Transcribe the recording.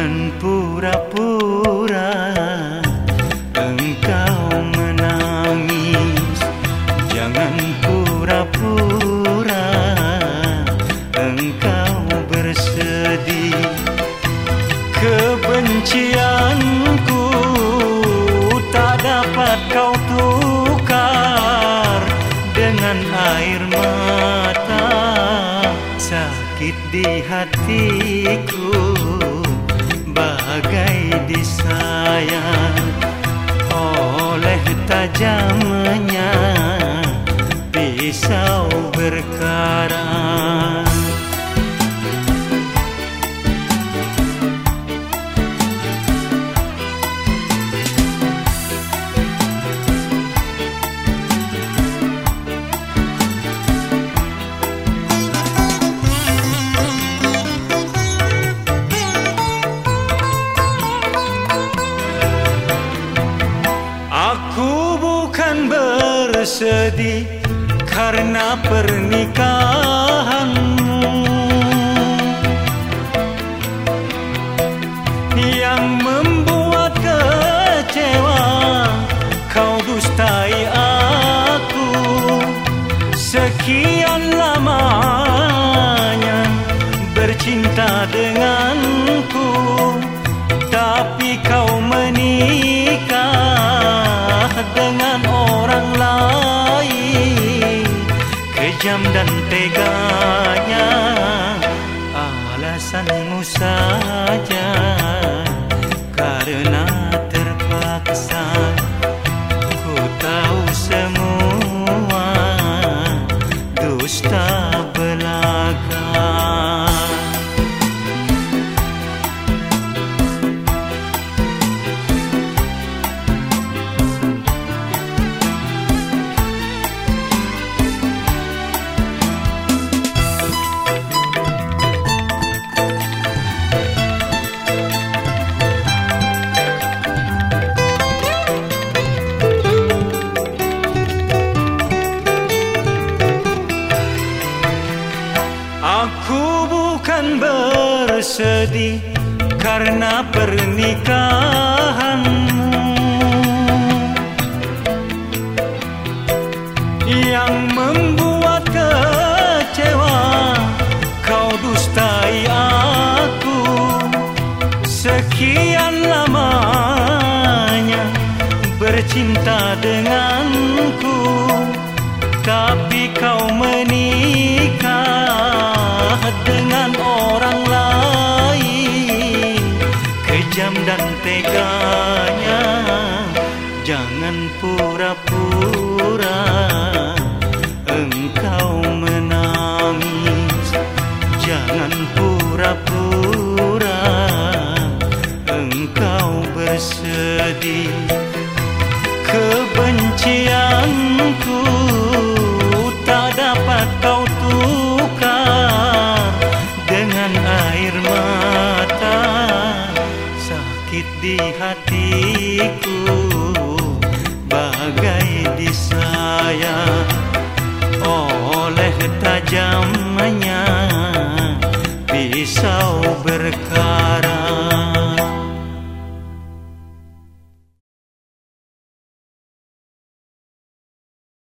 Jangan pura-pura engkau menangis. Jangan pura-pura engkau bersedih. Kebencianku tak dapat kau tukar Dengan air mata. Sakit di hatiku bagai disayang oleh tajamnya pisau berkarat. Bersedih karena pernikahanmu. Yang membuat kecewa kau dustai aku. Sekian lamanya bercinta denganku London bersedih karena pernikahanmu. Yang membuat kecewa kau dustai aku. Sekian lamanya bercinta denganku Tapi kau menikah Jangan pura-pura Engkau menangis. Jangan pura-pura Engkau bersedih. Kebencianku tak dapat kau tukar Dengan air mata. Sakit di hatiku Bagai disayang oleh tajamnya pisau berkarat